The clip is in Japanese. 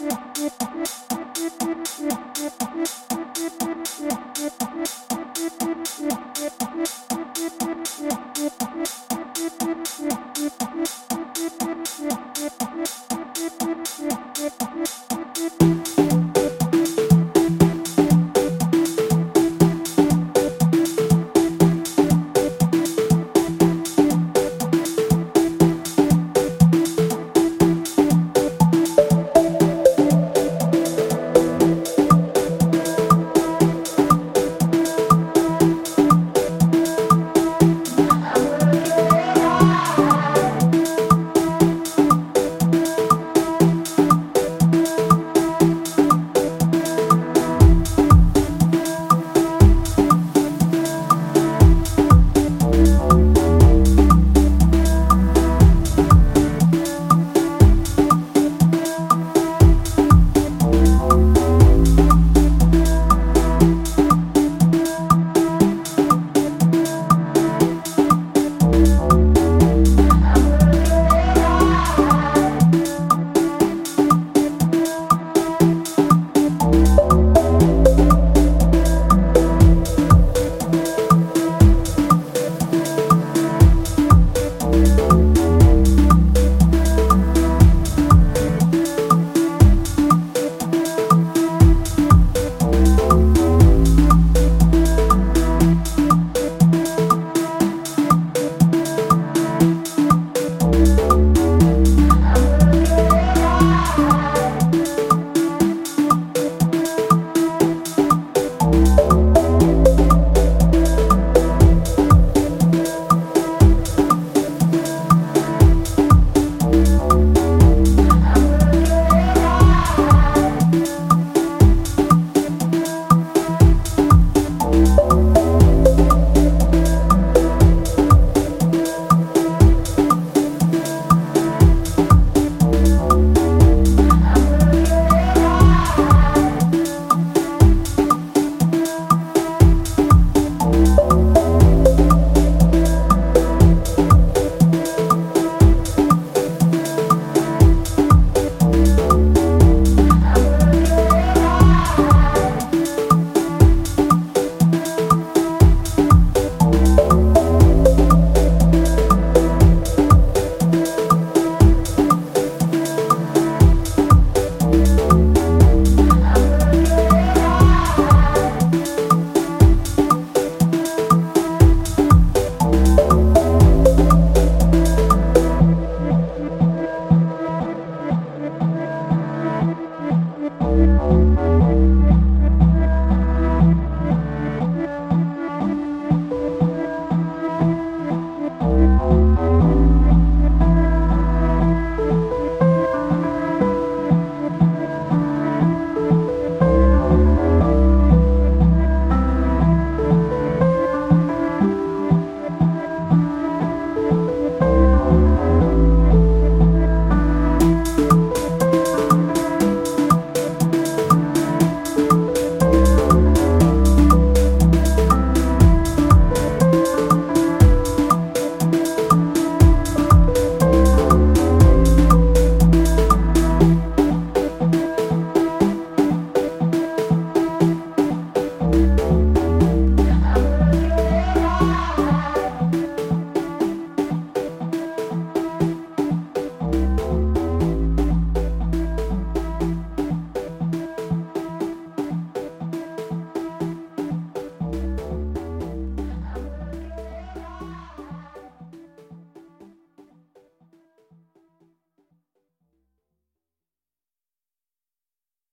Yeah.